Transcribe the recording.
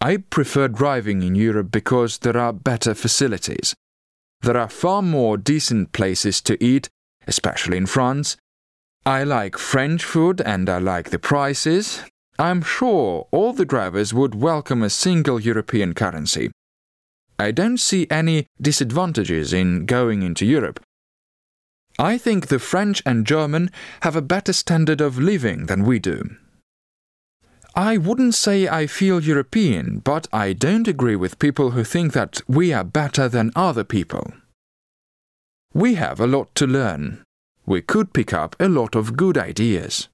I prefer driving in Europe because there are better facilities. There are far more decent places to eat, especially in France. I like French food and I like the prices. I'm sure all the drivers would welcome a single European currency. I don't see any disadvantages in going into Europe. I think the French and German have a better standard of living than we do. I wouldn't say I feel European, but I don't agree with people who think that we are better than other people. We have a lot to learn. We could pick up a lot of good ideas.